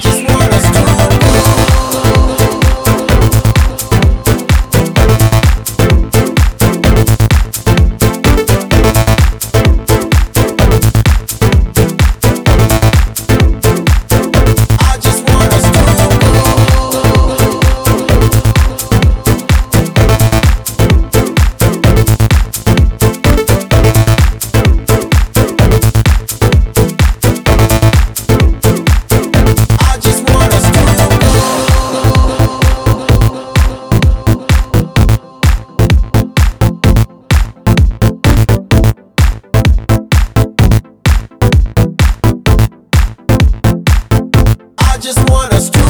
just want us to just want us to